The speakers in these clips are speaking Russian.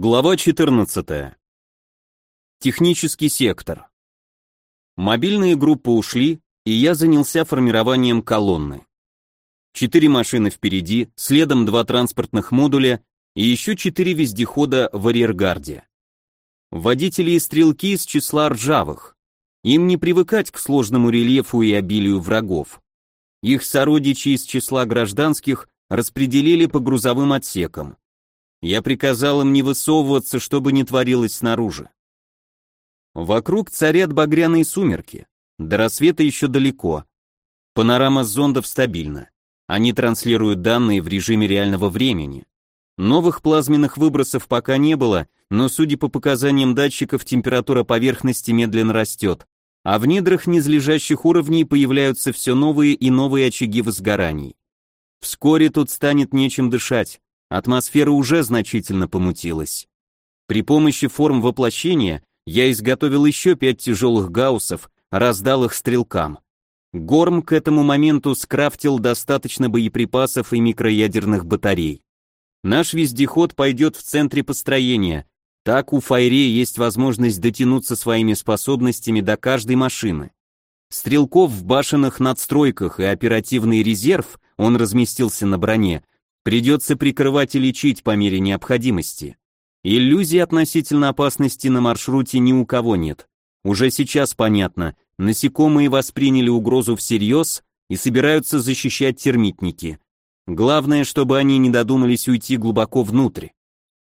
Глава 14. Технический сектор. Мобильные группы ушли, и я занялся формированием колонны. Четыре машины впереди, следом два транспортных модуля и еще четыре вездехода в арьергарде. Водители и стрелки из числа ржавых. Им не привыкать к сложному рельефу и обилию врагов. Их сородичи из числа гражданских распределили по грузовым отсекам. Я приказал им не высовываться, чтобы не творилось снаружи. Вокруг царят багряные сумерки. До рассвета еще далеко. Панорама зондов стабильна. Они транслируют данные в режиме реального времени. Новых плазменных выбросов пока не было, но судя по показаниям датчиков, температура поверхности медленно растет, а в недрах низлежащих уровней появляются все новые и новые очаги возгораний. Вскоре тут станет нечем дышать. Атмосфера уже значительно помутилась. При помощи форм воплощения я изготовил еще пять тяжелых гауссов, раздал их стрелкам. Горм к этому моменту скрафтил достаточно боеприпасов и микроядерных батарей. Наш вездеход пойдет в центре построения, так у Файре есть возможность дотянуться своими способностями до каждой машины. Стрелков в башенных надстройках и оперативный резерв, он разместился на броне, Придется прикрывать и лечить по мере необходимости. Иллюзий относительно опасности на маршруте ни у кого нет. Уже сейчас понятно, насекомые восприняли угрозу всерьез и собираются защищать термитники. Главное, чтобы они не додумались уйти глубоко внутрь.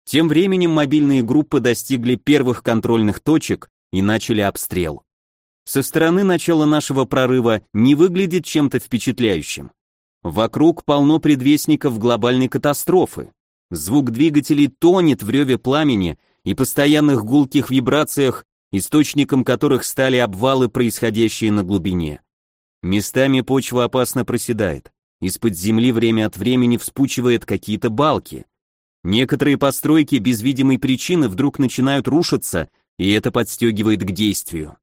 Тем временем мобильные группы достигли первых контрольных точек и начали обстрел. Со стороны начала нашего прорыва не выглядит чем-то впечатляющим. Вокруг полно предвестников глобальной катастрофы. Звук двигателей тонет в реве пламени и постоянных гулких вибрациях, источником которых стали обвалы, происходящие на глубине. Местами почва опасно проседает. Из-под земли время от времени вспучивает какие-то балки. Некоторые постройки без видимой причины вдруг начинают рушиться, и это подстегивает к действию.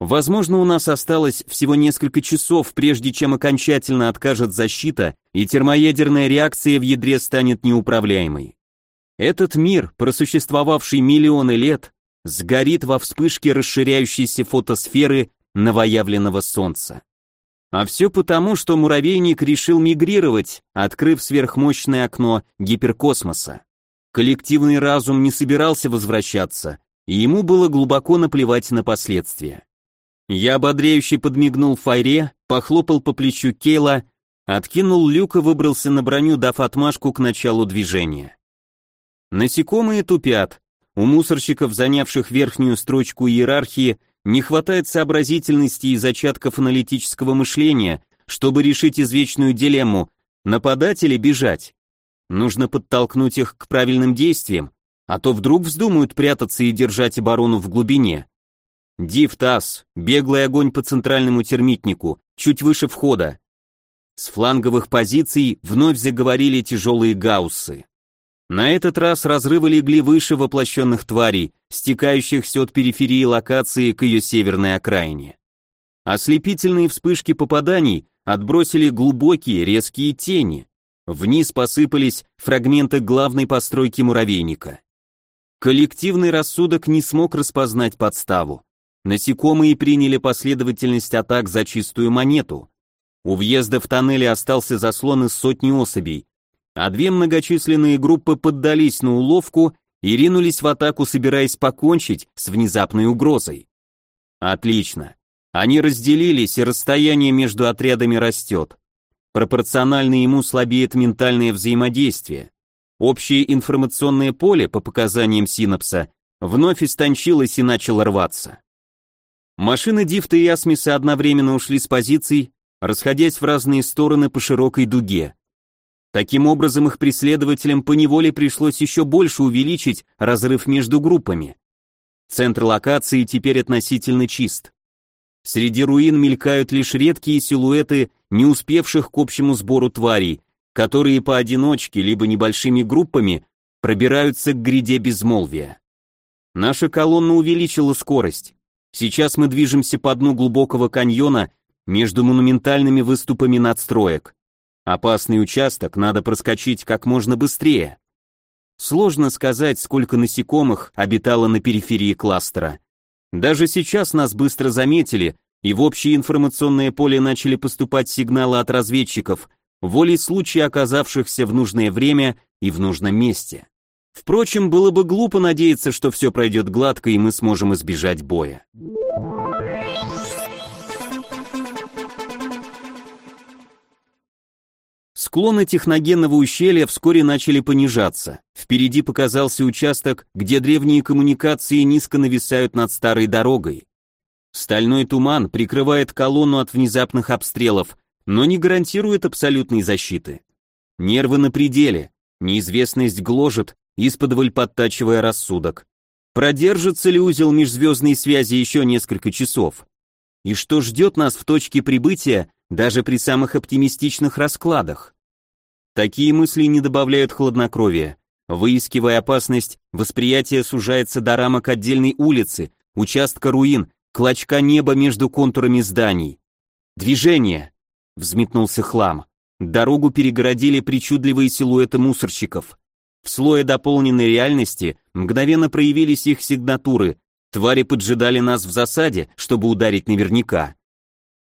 Возможно, у нас осталось всего несколько часов, прежде чем окончательно откажет защита, и термоядерная реакция в ядре станет неуправляемой. Этот мир, просуществовавший миллионы лет, сгорит во вспышке расширяющейся фотосферы новоявленного Солнца. А все потому, что муравейник решил мигрировать, открыв сверхмощное окно гиперкосмоса. Коллективный разум не собирался возвращаться, и ему было глубоко наплевать на последствия. Я ободряюще подмигнул Файре, похлопал по плечу Кейла, откинул люк и выбрался на броню, дав отмашку к началу движения. Насекомые тупят. У мусорщиков, занявших верхнюю строчку иерархии, не хватает сообразительности и зачатков аналитического мышления, чтобы решить извечную дилемму нападать или бежать. Нужно подтолкнуть их к правильным действиям, а то вдруг вздумают прятаться и держать оборону в глубине. Див беглый огонь по центральному термитнику, чуть выше входа. С фланговых позиций вновь заговорили тяжелые гауссы. На этот раз разрывы легли выше воплощенных тварей, стекающихся от периферии локации к ее северной окраине. Ослепительные вспышки попаданий отбросили глубокие резкие тени. Вниз посыпались фрагменты главной постройки муравейника. Коллективный рассудок не смог распознать подставу. Насекомые приняли последовательность атак за чистую монету. У въезда в тоннели остался заслон из сотни особей, а две многочисленные группы поддались на уловку и ринулись в атаку, собираясь покончить с внезапной угрозой. Отлично. Они разделились, и расстояние между отрядами растет. Пропорционально ему слабеет ментальное взаимодействие. Общее информационное поле, по показаниям синапса, вновь истончилось и начало рваться. Машины Дифта и Асмиса одновременно ушли с позиций, расходясь в разные стороны по широкой дуге. Таким образом, их преследователям поневоле пришлось еще больше увеличить разрыв между группами. Центр локации теперь относительно чист. Среди руин мелькают лишь редкие силуэты не успевших к общему сбору тварей, которые поодиночке либо небольшими группами пробираются к гряде безмолвия. Наша колонна увеличила скорость. Сейчас мы движемся по дну глубокого каньона между монументальными выступами надстроек. Опасный участок надо проскочить как можно быстрее. Сложно сказать, сколько насекомых обитало на периферии кластера. Даже сейчас нас быстро заметили, и в общее информационное поле начали поступать сигналы от разведчиков, волей случая оказавшихся в нужное время и в нужном месте. Впрочем, было бы глупо надеяться, что все пройдет гладко и мы сможем избежать боя. Склоны техногенного ущелья вскоре начали понижаться. Впереди показался участок, где древние коммуникации низко нависают над старой дорогой. Стальной туман прикрывает колонну от внезапных обстрелов, но не гарантирует абсолютной защиты. Нервы на пределе, неизвестность гложет, исподволь подтачивая рассудок. Продержится ли узел межзвездной связи еще несколько часов? И что ждет нас в точке прибытия даже при самых оптимистичных раскладах? Такие мысли не добавляют хладнокровия. Выискивая опасность, восприятие сужается до рамок отдельной улицы, участка руин, клочка неба между контурами зданий. Движение! Взметнулся хлам. Дорогу перегородили причудливые силуэты мусорщиков. В слое дополненной реальности мгновенно проявились их сигнатуры. Твари поджидали нас в засаде, чтобы ударить наверняка.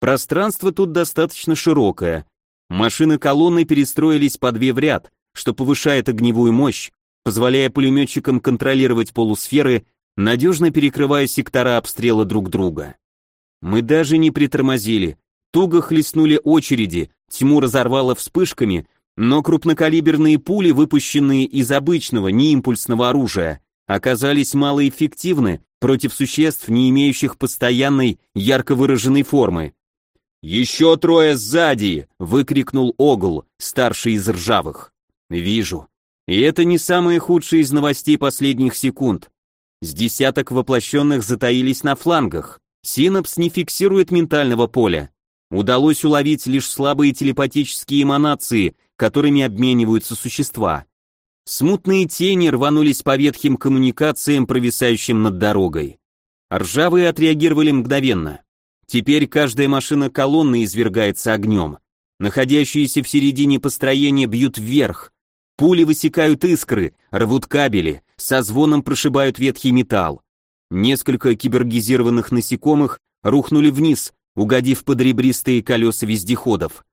Пространство тут достаточно широкое. Машины колонны перестроились по две в ряд, что повышает огневую мощь, позволяя пулеметчикам контролировать полусферы, надежно перекрывая сектора обстрела друг друга. Мы даже не притормозили, туго хлестнули очереди, тьму разорвало вспышками, но крупнокалиберные пули, выпущенные из обычного неимпульсного оружия, оказались малоэффективны против существ, не имеющих постоянной, ярко выраженной формы. «Еще трое сзади!» — выкрикнул Огл, старший из ржавых. «Вижу. И это не самые худшие из новостей последних секунд. С десяток воплощенных затаились на флангах. Синапс не фиксирует ментального поля. Удалось уловить лишь слабые телепатические эманации, которыми обмениваются существа. Смутные тени рванулись по ветхим коммуникациям, провисающим над дорогой. Ржавые отреагировали мгновенно. Теперь каждая машина колонны извергается огнем. Находящиеся в середине построения бьют вверх. Пули высекают искры, рвут кабели, со звоном прошибают ветхий металл. Несколько кибергизированных насекомых рухнули вниз, угодив под ребристые колеса вездеходов.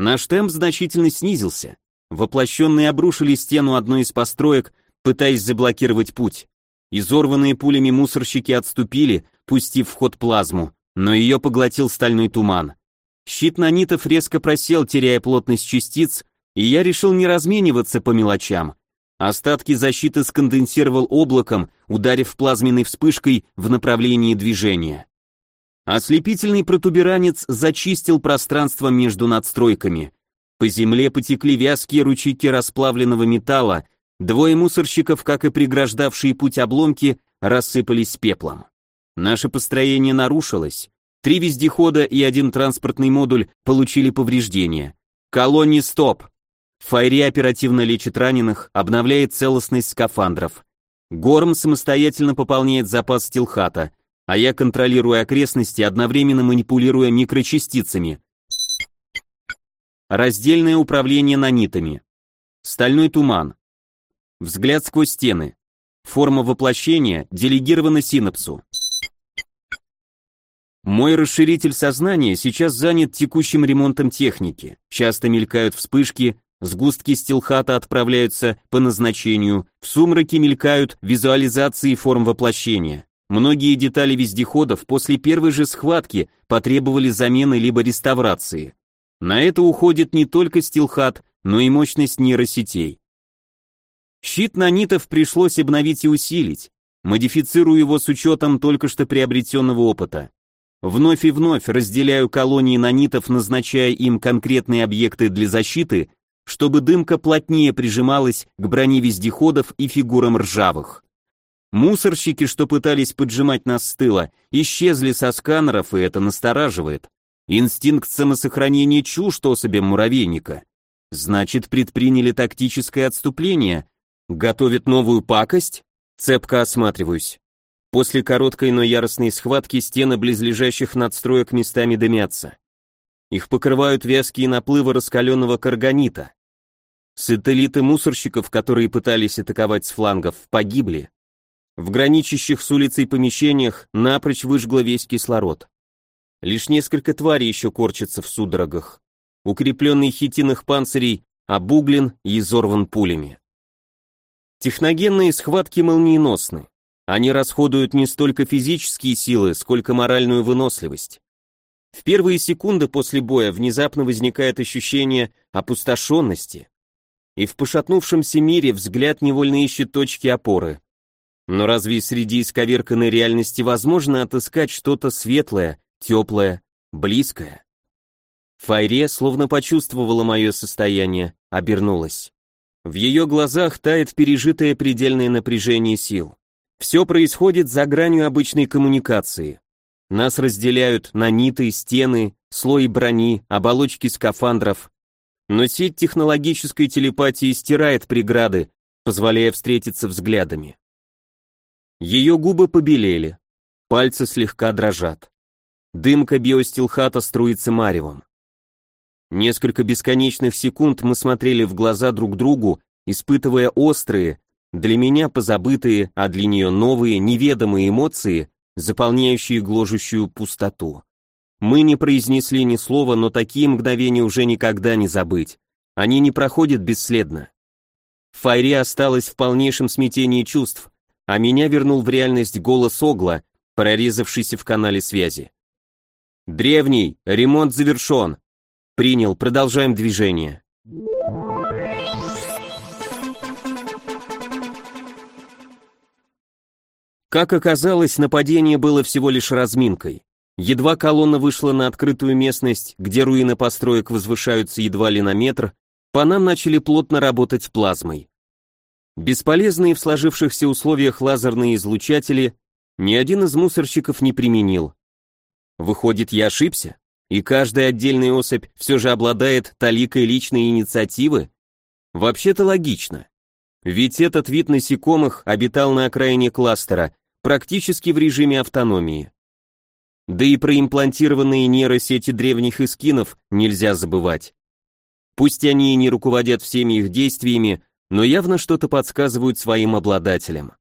Наш темп значительно снизился. Воплощенные обрушили стену одной из построек, пытаясь заблокировать путь. Изорванные пулями мусорщики отступили, пустив в ход плазму, но ее поглотил стальной туман. Щит нанитов резко просел, теряя плотность частиц, и я решил не размениваться по мелочам. Остатки защиты сконденсировал облаком, ударив плазменной вспышкой в направлении движения. Ослепительный протуберанец зачистил пространство между надстройками. По земле потекли вязкие ручейки расплавленного металла, двое мусорщиков, как и преграждавшие путь обломки, рассыпались пеплом. Наше построение нарушилось. Три вездехода и один транспортный модуль получили повреждения. Колонне стоп. Файри оперативно лечит раненых, обновляет целостность скафандров. Горм самостоятельно пополняет запас стилхата, а я контролирую окрестности, одновременно манипулируя микрочастицами. Раздельное управление нанитами. Стальной туман. Взгляд сквозь стены. Форма воплощения делегирована синапсу. Мой расширитель сознания сейчас занят текущим ремонтом техники. Часто мелькают вспышки, сгустки стилхата отправляются по назначению, в сумраке мелькают визуализации форм воплощения. Многие детали вездеходов после первой же схватки потребовали замены либо реставрации. На это уходит не только стилхат, но и мощность нейросетей. Щит нанитов пришлось обновить и усилить, модифицирую его с учетом только что приобретенного опыта. Вновь и вновь разделяю колонии нанитов, назначая им конкретные объекты для защиты, чтобы дымка плотнее прижималась к броне вездеходов и фигурам ржавых. Мусорщики, что пытались поджимать нас с тыла, исчезли со сканеров, и это настораживает. Инстинкт самосохранения чужд особям муравейника. Значит, предприняли тактическое отступление. Готовят новую пакость? Цепко осматриваюсь. После короткой, но яростной схватки стены близлежащих надстроек местами дымятся. Их покрывают вязкие наплывы раскаленного карганита. Сателлиты мусорщиков, которые пытались атаковать с флангов, погибли. В граничащих с улицей помещениях напрочь выжгло весь кислород. Лишь несколько тварей еще корчатся в судорогах. Укрепленный хитин их панцирей обуглен и изорван пулями. Техногенные схватки молниеносны. Они расходуют не столько физические силы, сколько моральную выносливость. В первые секунды после боя внезапно возникает ощущение опустошенности, и в пошатнувшемся мире взгляд невольно ищет точки опоры. Но разве среди исковерканной реальности возможно отыскать что-то светлое, теплое, близкое? Файре словно почувствовала мое состояние, обернулась. В ее глазах тает пережитое предельное напряжение сил. Все происходит за гранью обычной коммуникации. Нас разделяют наниты, стены, слои брони, оболочки скафандров. Но сеть технологической телепатии стирает преграды, позволяя встретиться взглядами. Ее губы побелели, пальцы слегка дрожат. Дымка биостилхата струится маревом. Несколько бесконечных секунд мы смотрели в глаза друг другу, испытывая острые, для меня позабытые, а для нее новые, неведомые эмоции, заполняющие гложущую пустоту. Мы не произнесли ни слова, но такие мгновения уже никогда не забыть. Они не проходят бесследно. Файри осталась в полнейшем смятении чувств, а меня вернул в реальность голос Огла, прорезавшийся в канале связи. «Древний, ремонт завершен. Принял, продолжаем движение». Как оказалось, нападение было всего лишь разминкой. Едва колонна вышла на открытую местность, где руины построек возвышаются едва ли на метр, по нам начали плотно работать плазмой. Бесполезные в сложившихся условиях лазерные излучатели ни один из мусорщиков не применил. Выходит, я ошибся? И каждая отдельная особь все же обладает таликой личной инициативы? Вообще-то логично. Ведь этот вид насекомых обитал на окраине кластера, практически в режиме автономии. Да и про имплантированные нейросети древних эскинов нельзя забывать. Пусть они и не руководят всеми их действиями, но явно что-то подсказывают своим обладателям.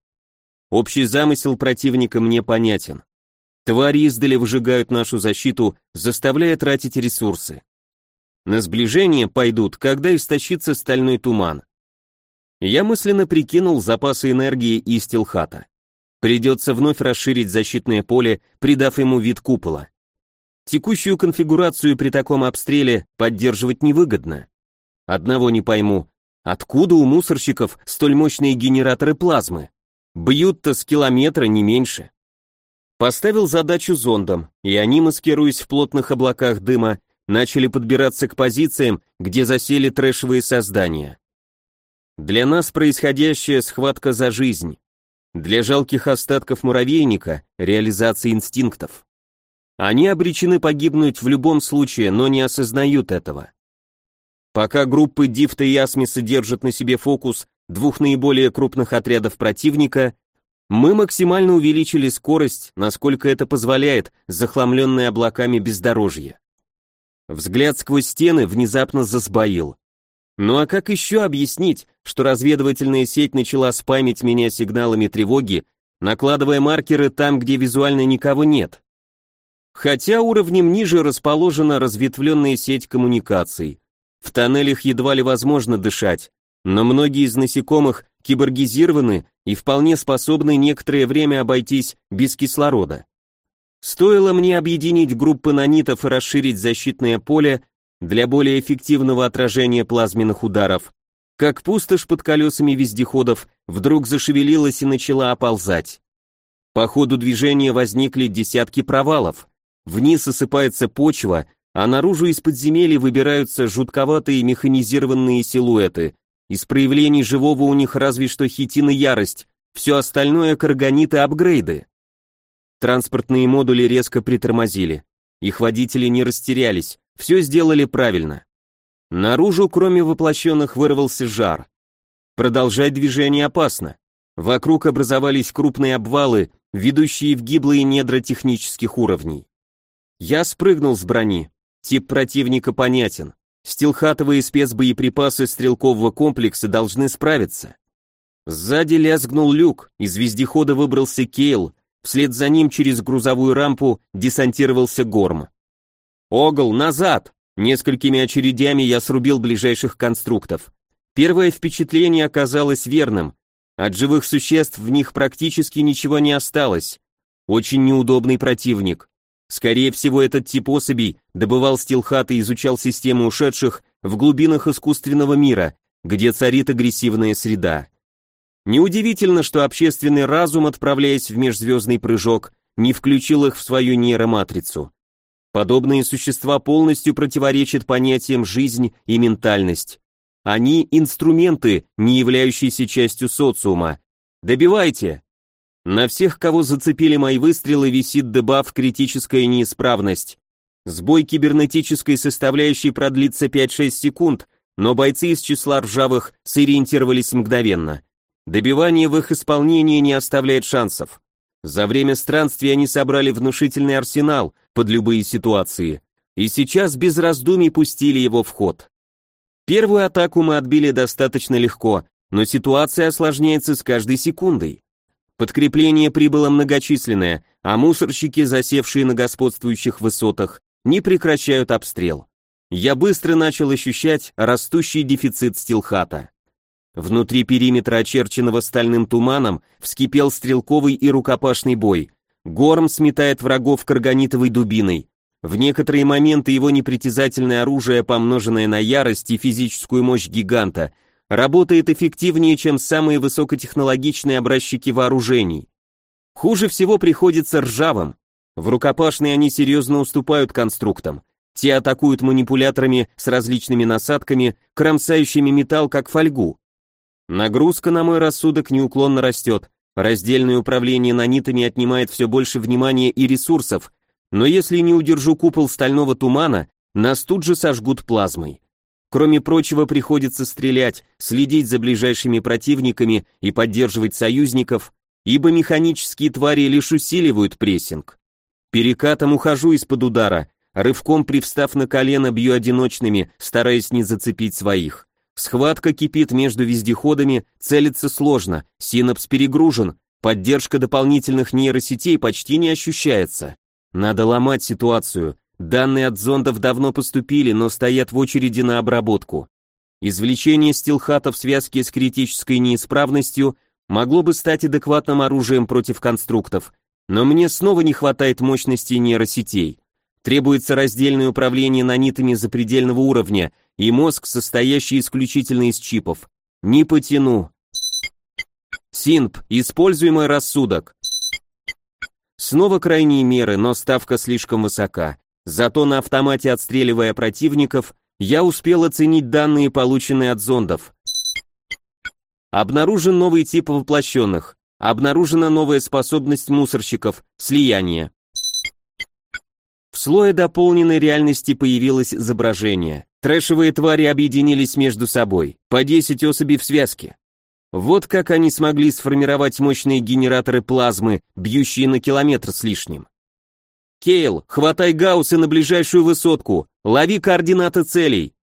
Общий замысел противника мне понятен. Твари издали выжигают нашу защиту, заставляя тратить ресурсы. На сближение пойдут, когда истощится стальной туман. Я мысленно прикинул запасы энергии и стилхата. Придется вновь расширить защитное поле, придав ему вид купола. Текущую конфигурацию при таком обстреле поддерживать невыгодно. Одного не пойму, откуда у мусорщиков столь мощные генераторы плазмы? Бьют-то с километра не меньше. Поставил задачу зондом, и они, маскируясь в плотных облаках дыма, начали подбираться к позициям, где засели трэшевые создания. Для нас происходящая схватка за жизнь. Для жалких остатков муравейника – реализация инстинктов. Они обречены погибнуть в любом случае, но не осознают этого. Пока группы Дифта и Асмиса держат на себе фокус двух наиболее крупных отрядов противника, мы максимально увеличили скорость, насколько это позволяет захламленное облаками бездорожье. Взгляд сквозь стены внезапно засбоил. Ну а как еще объяснить, что разведывательная сеть начала спамить меня сигналами тревоги, накладывая маркеры там, где визуально никого нет? Хотя уровнем ниже расположена разветвленная сеть коммуникаций. В тоннелях едва ли возможно дышать, но многие из насекомых киборгизированы и вполне способны некоторое время обойтись без кислорода. Стоило мне объединить группы нанитов и расширить защитное поле, для более эффективного отражения плазменных ударов, как пустошь под колесами вездеходов вдруг зашевелилась и начала оползать. По ходу движения возникли десятки провалов, вниз осыпается почва, а наружу из подземелья выбираются жутковатые механизированные силуэты. Из проявлений живого у них разве что хитин и ярость, все остальное карганиты апгрейды. Транспортные модули резко притормозили. Их водители не растерялись, все сделали правильно. Наружу, кроме воплощенных, вырвался жар. Продолжать движение опасно. Вокруг образовались крупные обвалы, ведущие в гиблые недра технических уровней. Я спрыгнул с брони. Тип противника понятен. Стилхатовые спецбоеприпасы стрелкового комплекса должны справиться. Сзади лязгнул люк, из вездехода выбрался Кейл, вслед за ним через грузовую рампу десантировался Горм. «Огл, назад!» Несколькими очередями я срубил ближайших конструктов. Первое впечатление оказалось верным. От живых существ в них практически ничего не осталось. Очень неудобный противник. Скорее всего, этот тип особей добывал стилхат и изучал систему ушедших в глубинах искусственного мира, где царит агрессивная среда. Неудивительно, что общественный разум, отправляясь в межзвездный прыжок, не включил их в свою нейроматрицу. Подобные существа полностью противоречат понятиям жизнь и ментальность. Они инструменты, не являющиеся частью социума. Добивайте! На всех, кого зацепили мои выстрелы, висит дебаф критическая неисправность. Сбой кибернетической составляющей продлится 5-6 секунд, но бойцы из числа ржавых сориентировались мгновенно. Добивание в их исполнении не оставляет шансов. За время странствия они собрали внушительный арсенал под любые ситуации, и сейчас без раздумий пустили его в ход. Первую атаку мы отбили достаточно легко, но ситуация осложняется с каждой секундой. Подкрепление прибыло многочисленное, а мусорщики, засевшие на господствующих высотах, не прекращают обстрел. Я быстро начал ощущать растущий дефицит стилхата. Внутри периметра, очерченного стальным туманом, вскипел стрелковый и рукопашный бой. Горм сметает врагов карганитовой дубиной. В некоторые моменты его непритязательное оружие, помноженное на ярость и физическую мощь гиганта, работает эффективнее, чем самые высокотехнологичные образчики вооружений. Хуже всего приходится ржавым. В рукопашной они серьезно уступают конструктам. Те атакуют манипуляторами с различными насадками, кромсающими металл как фольгу. Нагрузка на мой рассудок неуклонно растет, раздельное управление нанитами отнимает все больше внимания и ресурсов, но если не удержу купол стального тумана, нас тут же сожгут плазмой. Кроме прочего, приходится стрелять, следить за ближайшими противниками и поддерживать союзников, ибо механические твари лишь усиливают прессинг. Перекатом ухожу из-под удара, рывком привстав на колено бью одиночными, стараясь не зацепить своих. Схватка кипит между вездеходами, целиться сложно, синапс перегружен, поддержка дополнительных нейросетей почти не ощущается. Надо ломать ситуацию. Данные от зондов давно поступили, но стоят в очереди на обработку. Извлечение стилхата в связке с критической неисправностью могло бы стать адекватным оружием против конструктов, но мне снова не хватает мощности нейросетей. Требуется раздельное управление нанитами запредельного уровня и мозг, состоящий исключительно из чипов. Не потяну. Синп, используй мой рассудок. Снова крайние меры, но ставка слишком высока. Зато на автомате отстреливая противников, я успел оценить данные, полученные от зондов. Обнаружен новый тип воплощенных. Обнаружена новая способность мусорщиков – слияние. В слое дополненной реальности появилось изображение. Трэшевые твари объединились между собой, по 10 особей в связке. Вот как они смогли сформировать мощные генераторы плазмы, бьющие на километр с лишним. Кейл, хватай Гаусса на ближайшую высотку, лови координаты целей.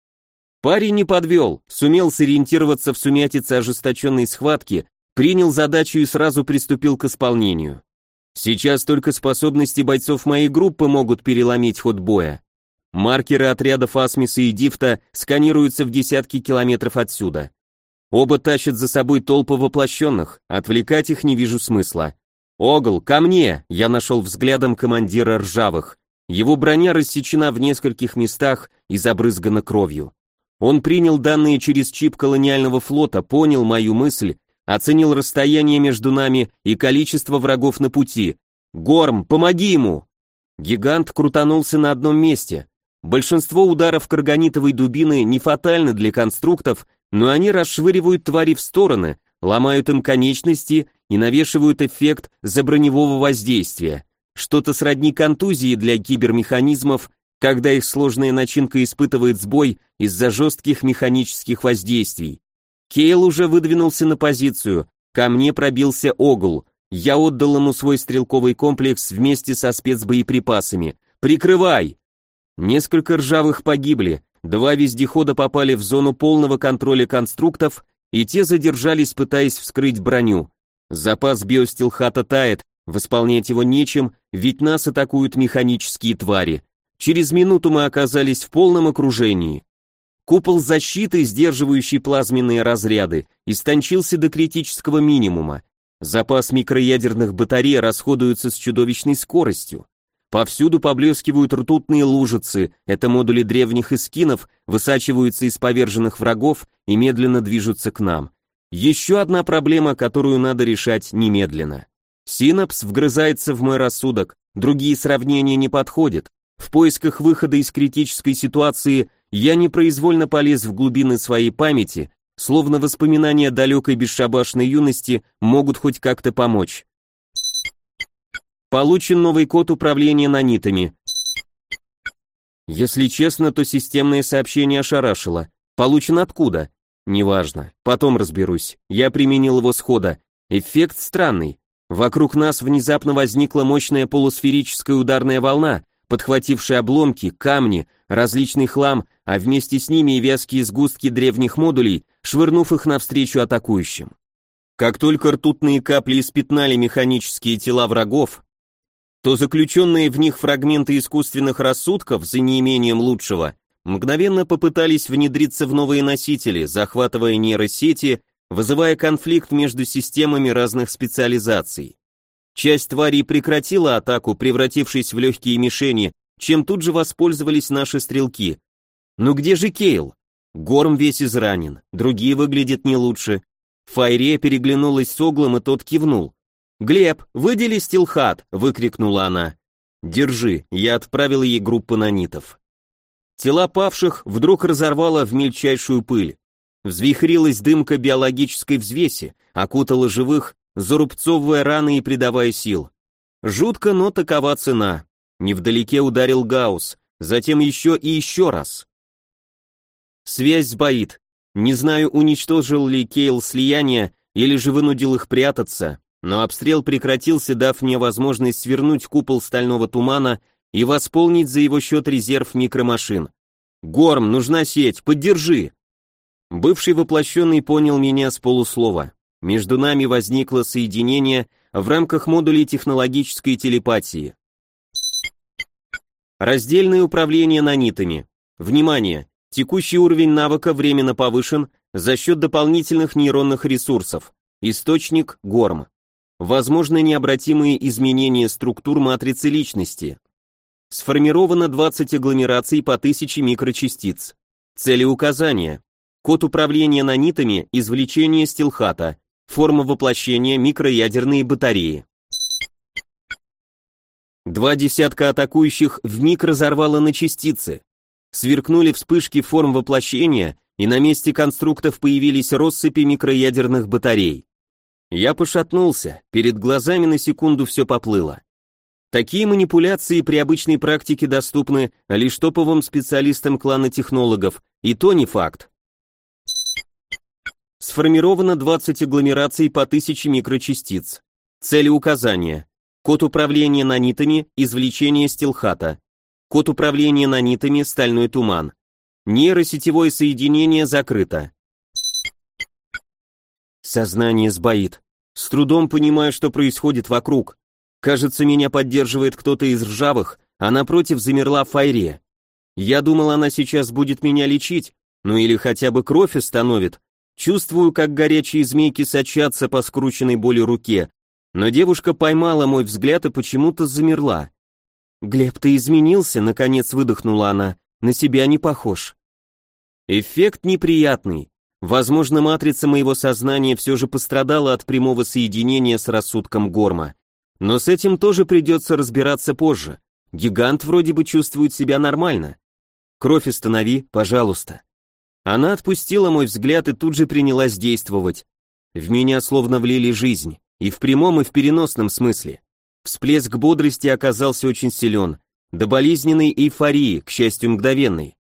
Парень не подвел, сумел сориентироваться в сумятице ожесточенной схватки, принял задачу и сразу приступил к исполнению. Сейчас только способности бойцов моей группы могут переломить ход боя. Маркеры отрядов Асмиса и Дифта сканируются в десятки километров отсюда. Оба тащат за собой толпы воплощенных, отвлекать их не вижу смысла. «Огл, ко мне!» — я нашел взглядом командира Ржавых. Его броня рассечена в нескольких местах и забрызгана кровью. Он принял данные через чип колониального флота, понял мою мысль оценил расстояние между нами и количество врагов на пути. «Горм, помоги ему!» Гигант крутанулся на одном месте. Большинство ударов карганитовой дубины не фатальны для конструктов, но они расшвыривают твари в стороны, ломают им конечности и навешивают эффект заброневого воздействия. Что-то сродни контузии для кибермеханизмов, когда их сложная начинка испытывает сбой из-за жестких механических воздействий. Кейл уже выдвинулся на позицию, ко мне пробился Огл. Я отдал ему свой стрелковый комплекс вместе со спецбоеприпасами. «Прикрывай!» Несколько ржавых погибли, Два вездехода попали в зону полного контроля конструктов, и те задержались, пытаясь вскрыть броню. Запас биостилхата тает, восполнять его нечем, ведь нас атакуют механические твари. Через минуту мы оказались в полном окружении. Купол защиты, сдерживающий плазменные разряды, истончился до критического минимума. Запас микроядерных батарей расходуется с чудовищной скоростью. Повсюду поблескивают ртутные лужицы, это модули древних эскинов, высачиваются из поверженных врагов и медленно движутся к нам. Еще одна проблема, которую надо решать немедленно. Синапс вгрызается в мой рассудок, другие сравнения не подходят. В поисках выхода из критической ситуации я непроизвольно полез в глубины своей памяти, словно воспоминания далекой бесшабашной юности могут хоть как-то помочь. Получен новый код управления нанитами. Если честно, то системное сообщение ошарашило. Получен откуда? Неважно. Потом разберусь. Я применил его схода. Эффект странный. Вокруг нас внезапно возникла мощная полусферическая ударная волна, подхватившая обломки, камни, различный хлам, а вместе с ними и вязкие сгустки древних модулей, швырнув их навстречу атакующим. Как только ртутные капли испятнали механические тела врагов, то заключенные в них фрагменты искусственных рассудков, за неимением лучшего, мгновенно попытались внедриться в новые носители, захватывая нейросети, вызывая конфликт между системами разных специализаций. Часть тварей прекратила атаку, превратившись в легкие мишени, чем тут же воспользовались наши стрелки. Ну где же Кейл? Горм весь изранен, другие выглядят не лучше. Файре переглянулась с Оглом, и тот кивнул. «Глеб, выдели стилхат!» — выкрикнула она. «Держи», — я отправил ей группу нанитов. Тела павших вдруг разорвало в мельчайшую пыль. Взвихрилась дымка биологической взвеси, окутала живых, зарубцовывая раны и придавая сил. Жутко, но такова цена. Невдалеке ударил Гаусс, затем еще и еще раз. Связь сбоит. Не знаю, уничтожил ли Кейл слияние или же вынудил их прятаться, но обстрел прекратился, дав мне возможность свернуть купол стального тумана и восполнить за его счет резерв микромашин. «Горм, нужна сеть, поддержи!» Бывший воплощенный понял меня с полуслова. Между нами возникло соединение в рамках модулей технологической телепатии. Раздельное управление нанитами. Внимание! Текущий уровень навыка временно повышен за счет дополнительных нейронных ресурсов. Источник – Горм. Возможны необратимые изменения структур матрицы личности. Сформировано 20 агломераций по 1000 микрочастиц. Цели указания. Код управления нанитами, извлечение стилхата. Форма воплощения микроядерные батареи. Два десятка атакующих вмиг разорвало на частицы. Сверкнули вспышки форм воплощения, и на месте конструктов появились россыпи микроядерных батарей. Я пошатнулся, перед глазами на секунду все поплыло. Такие манипуляции при обычной практике доступны лишь топовым специалистам клана технологов, и то не факт. Сформировано 20 агломераций по 1000 микрочастиц. Цели указания. Код управления нанитами, извлечение стилхата. Код управления нанитами, стальной туман. Нейросетевое соединение закрыто. Сознание сбоит. С трудом понимаю, что происходит вокруг. Кажется, меня поддерживает кто-то из ржавых, а напротив замерла Файре. Я думал, она сейчас будет меня лечить, ну или хотя бы кровь остановит. Чувствую, как горячие змейки сочатся по скрученной боли руке, но девушка поймала мой взгляд и почему-то замерла. «Глеб, ты изменился?» — наконец выдохнула она. «На себя не похож». Эффект неприятный. Возможно, матрица моего сознания все же пострадала от прямого соединения с рассудком Горма. Но с этим тоже придется разбираться позже. Гигант вроде бы чувствует себя нормально. Кровь останови, пожалуйста. Она отпустила мой взгляд и тут же принялась действовать. В меня словно влили жизнь, и в прямом, и в переносном смысле. Всплеск бодрости оказался очень силен, до болезненной эйфории, к счастью, мгновенной.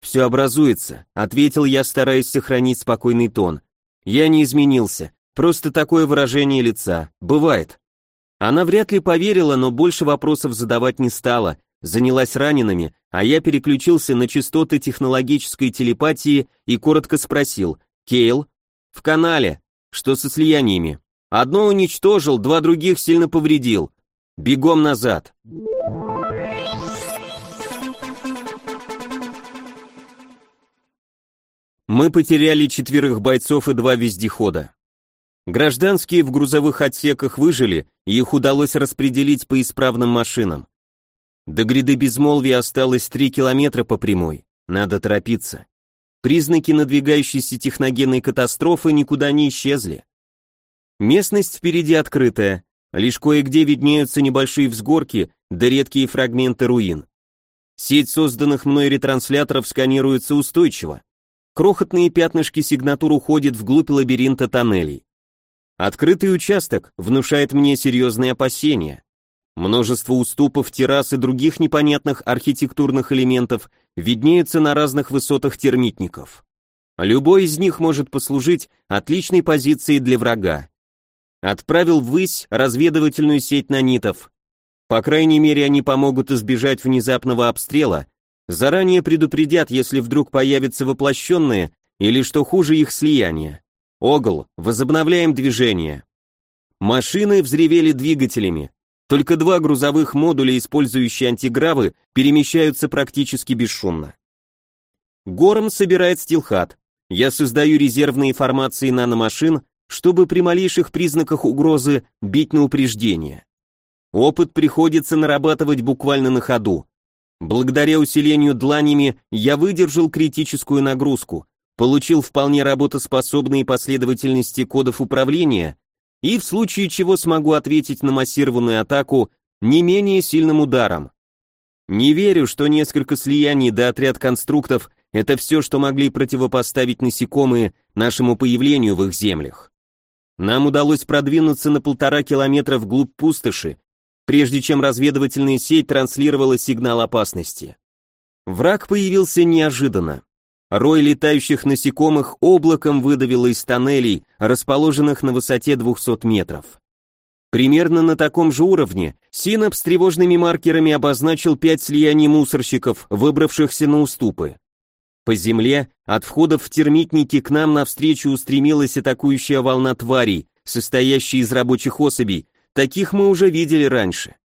«Все образуется», — ответил я, стараясь сохранить спокойный тон. «Я не изменился, просто такое выражение лица. Бывает». Она вряд ли поверила, но больше вопросов задавать не стала, занялась ранеными, а я переключился на частоты технологической телепатии и коротко спросил «Кейл, в канале, что со слияниями?» Одно уничтожил, два других сильно повредил. Бегом назад. Мы потеряли четверых бойцов и два вездехода. Гражданские в грузовых отсеках выжили, и их удалось распределить по исправным машинам. До гряды безмолвия осталось три километра по прямой. Надо торопиться. Признаки надвигающейся техногенной катастрофы никуда не исчезли. Местность впереди открытая, лишь кое-где виднеются небольшие взгорки да редкие фрагменты руин. Сеть созданных мной ретрансляторов сканируется устойчиво. Крохотные пятнышки сигнатур уходят вглубь лабиринта тоннелей. Открытый участок внушает мне серьезные опасения. Множество уступов, террас и других непонятных архитектурных элементов виднеются на разных высотах термитников. Любой из них может послужить отличной позицией для врага. Отправил ввысь разведывательную сеть нанитов. По крайней мере, они помогут избежать внезапного обстрела, заранее предупредят, если вдруг появятся воплощенные или, что хуже, их слияние. Огл, возобновляем движение. Машины взревели двигателями. Только два грузовых модуля, использующие антигравы, перемещаются практически бесшумно. Гором собирает стилхат. Я создаю резервные формации наномашин, чтобы при малейших признаках угрозы бить на упреждение. Опыт приходится нарабатывать буквально на ходу. Благодаря усилению дланями я выдержал критическую нагрузку, получил вполне работоспособные последовательности кодов управления и в случае чего смогу ответить на массированную атаку не менее сильным ударом. Не верю, что несколько слияний до отряд конструктов — это все, что могли противопоставить насекомые нашему появлению в их землях. Нам удалось продвинуться на полтора километра вглубь пустоши, прежде чем разведывательная сеть транслировала сигнал опасности. Враг появился неожиданно. Рой летающих насекомых облаком выдавило из тоннелей, расположенных на высоте 200 метров. Примерно на таком же уровне Синап с тревожными маркерами обозначил пять слияний мусорщиков, выбравшихся на уступы. По земле, от входов в термитники к нам навстречу устремилась атакующая волна тварей, состоящая из рабочих особей, таких мы уже видели раньше.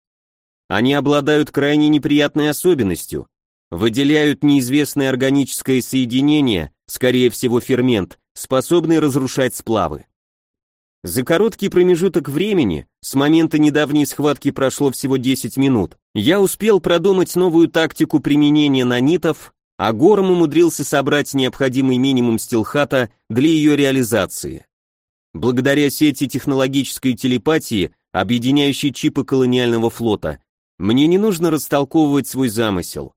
Они обладают крайне неприятной особенностью, выделяют неизвестное органическое соединение, скорее всего фермент, способный разрушать сплавы. За короткий промежуток времени, с момента недавней схватки прошло всего 10 минут, я успел продумать новую тактику применения нанитов а Гором умудрился собрать необходимый минимум стилхата для ее реализации. Благодаря сети технологической телепатии, объединяющей чипы колониального флота, мне не нужно растолковывать свой замысел.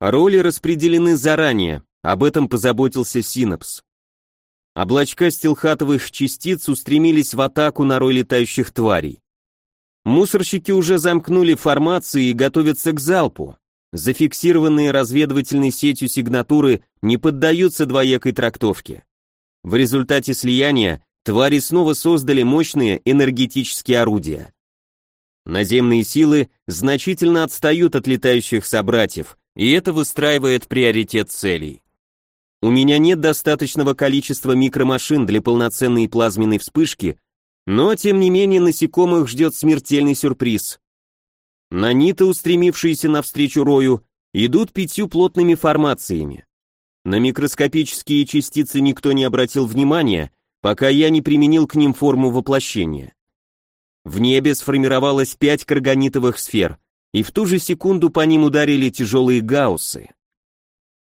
Роли распределены заранее, об этом позаботился Синапс. Облачка стилхатовых частиц устремились в атаку на рой летающих тварей. Мусорщики уже замкнули формации и готовятся к залпу. Зафиксированные разведывательной сетью сигнатуры не поддаются двоякой трактовке. В результате слияния твари снова создали мощные энергетические орудия. Наземные силы значительно отстают от летающих собратьев, и это выстраивает приоритет целей. У меня нет достаточного количества микромашин для полноценной плазменной вспышки, но тем не менее насекомых ждет смертельный сюрприз. Наниты, устремившиеся навстречу рою, идут пятью плотными формациями. На микроскопические частицы никто не обратил внимания, пока я не применил к ним форму воплощения. В небе сформировалось пять карганитовых сфер, и в ту же секунду по ним ударили тяжелые гауссы.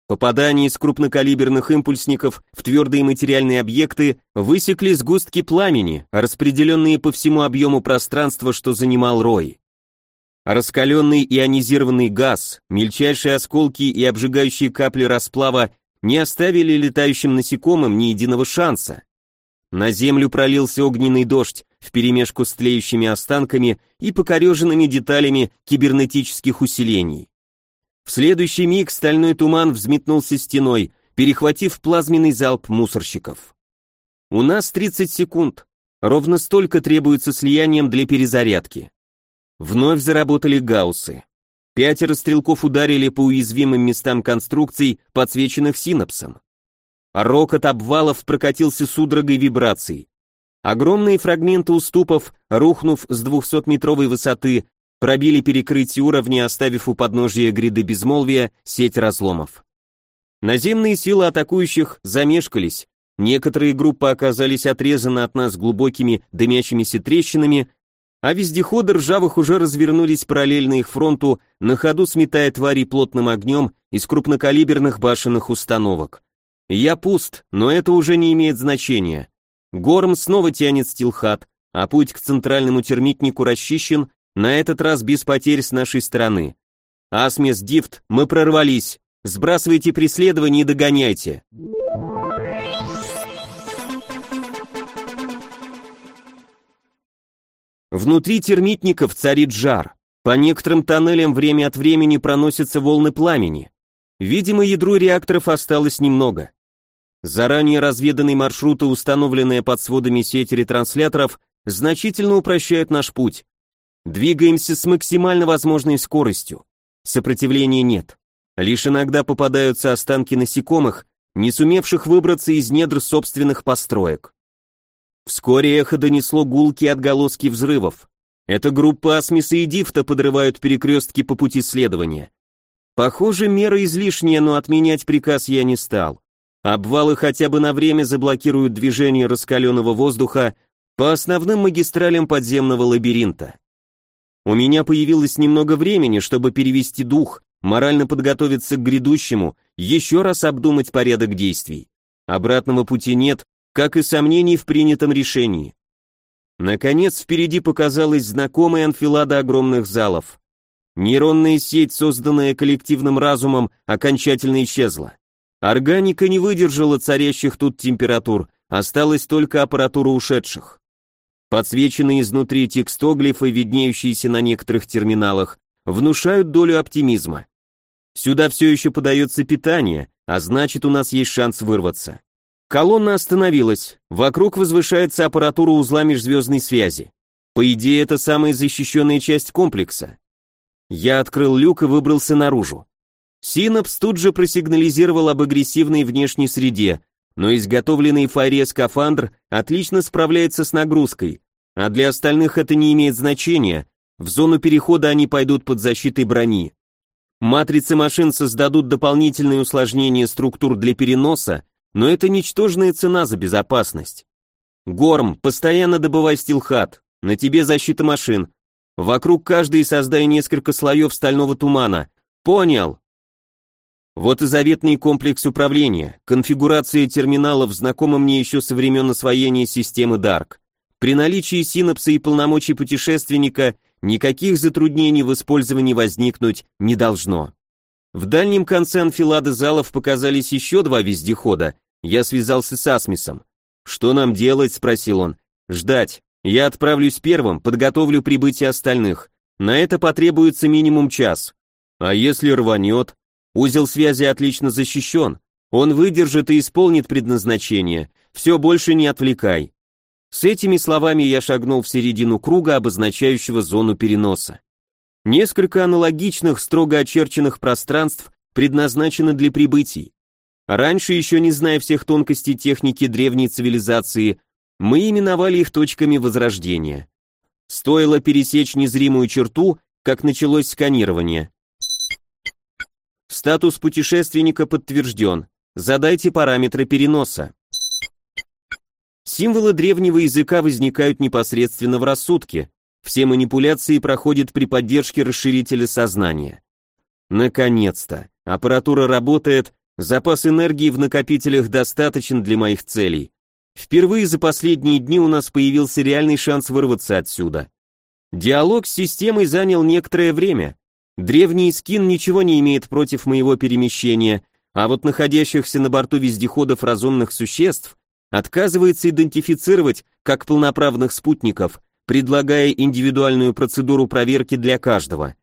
Попадание из крупнокалиберных импульсников в твердые материальные объекты высекли сгустки пламени, распределенные по всему объему пространства, что занимал Рой. Раскаленный ионизированный газ, мельчайшие осколки и обжигающие капли расплава не оставили летающим насекомым ни единого шанса. На землю пролился огненный дождь вперемешку с тлеющими останками и покореженными деталями кибернетических усилений. В следующий миг стальной туман взметнулся стеной, перехватив плазменный залп мусорщиков. У нас 30 секунд. Ровно столько требуется слиянием для перезарядки. Вновь заработали гауссы. Пятеро стрелков ударили по уязвимым местам конструкций, подсвеченных синапсом. Рокот обвалов прокатился судорогой вибраций. Огромные фрагменты уступов, рухнув с 200-метровой высоты, пробили перекрытие уровня, оставив у подножия гряды безмолвия сеть разломов. Наземные силы атакующих замешкались, некоторые группы оказались отрезаны от нас глубокими дымящимися трещинами, а вездеходы ржавых уже развернулись параллельно их фронту, на ходу сметая твари плотным огнем из крупнокалиберных башенных установок. Я пуст, но это уже не имеет значения. Горм снова тянет стилхат, а путь к центральному термитнику расчищен, на этот раз без потерь с нашей стороны. Асмес Дифт, мы прорвались. Сбрасывайте преследование и догоняйте. Внутри термитников царит жар. По некоторым тоннелям время от времени проносятся волны пламени. Видимо, ядру реакторов осталось немного. Заранее разведанные маршруты, установленные под сводами сети ретрансляторов, значительно упрощают наш путь. Двигаемся с максимально возможной скоростью. Сопротивления нет. Лишь иногда попадаются останки насекомых, не сумевших выбраться из недр собственных построек. Вскоре эхо донесло гулки отголоски взрывов. Это группа Асмиса и Дифта подрывают перекрестки по пути следования. Похоже, мера излишняя, но отменять приказ я не стал. Обвалы хотя бы на время заблокируют движение раскаленного воздуха по основным магистралям подземного лабиринта. У меня появилось немного времени, чтобы перевести дух, морально подготовиться к грядущему, еще раз обдумать порядок действий. Обратного пути нет, как и сомнений в принятом решении. Наконец, впереди показалась знакомая анфилада огромных залов. Нейронная сеть, созданная коллективным разумом, окончательно исчезла. Органика не выдержала царящих тут температур, осталась только аппаратура ушедших. Подсвеченные изнутри текстоглифы, виднеющиеся на некоторых терминалах, внушают долю оптимизма. Сюда все еще подается питание, а значит у нас есть шанс вырваться. Колонна остановилась, вокруг возвышается аппаратура узла межзвездной связи. По идее, это самая защищенная часть комплекса. Я открыл люк и выбрался наружу. Синапс тут же просигнализировал об агрессивной внешней среде, но изготовленный Фаре скафандр отлично справляется с нагрузкой, а для остальных это не имеет значения, в зону перехода они пойдут под защитой брони. Матрицы машин создадут дополнительные усложнения структур для переноса, но это ничтожная цена за безопасность. Горм, постоянно добывай стилхат, на тебе защита машин. Вокруг каждой создай несколько слоев стального тумана. Понял? Вот и заветный комплекс управления, конфигурация терминалов знакома мне еще со времен освоения системы Dark. При наличии синапса и полномочий путешественника никаких затруднений в использовании возникнуть не должно. В дальнем конце анфилады залов показались еще два вездехода. Я связался с Асмисом. «Что нам делать?» — спросил он. «Ждать. Я отправлюсь первым, подготовлю прибытие остальных. На это потребуется минимум час. А если рванет? Узел связи отлично защищен. Он выдержит и исполнит предназначение. Все больше не отвлекай. С этими словами я шагнул в середину круга, обозначающего зону переноса. Несколько аналогичных, строго очерченных пространств предназначены для прибытий. Раньше, еще не зная всех тонкостей техники древней цивилизации, мы именовали их точками возрождения. Стоило пересечь незримую черту, как началось сканирование. Статус путешественника подтвержден. Задайте параметры переноса. Символы древнего языка возникают непосредственно в рассудке. Все манипуляции проходят при поддержке расширителя сознания. Наконец-то. Аппаратура работает, запас энергии в накопителях достаточен для моих целей. Впервые за последние дни у нас появился реальный шанс вырваться отсюда. Диалог с системой занял некоторое время. Древний скин ничего не имеет против моего перемещения, а вот находящихся на борту вездеходов разумных существ отказывается идентифицировать как полноправных спутников, предлагая индивидуальную процедуру проверки для каждого.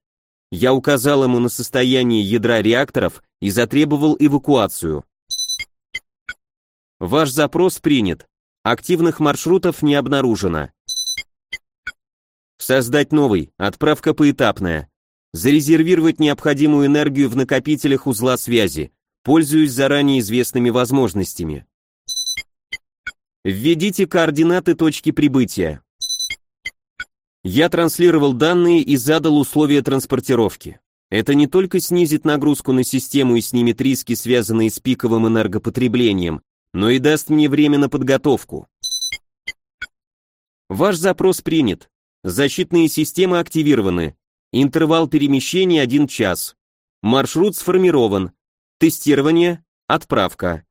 Я указал ему на состояние ядра реакторов и затребовал эвакуацию. Ваш запрос принят. Активных маршрутов не обнаружено. Создать новый, отправка поэтапная. Зарезервировать необходимую энергию в накопителях узла связи. Пользуюсь заранее известными возможностями. Введите координаты точки прибытия. Я транслировал данные и задал условия транспортировки. Это не только снизит нагрузку на систему и снимет риски, связанные с пиковым энергопотреблением, но и даст мне время на подготовку. Ваш запрос принят. Защитные системы активированы. Интервал перемещения 1 час. Маршрут сформирован. Тестирование. Отправка.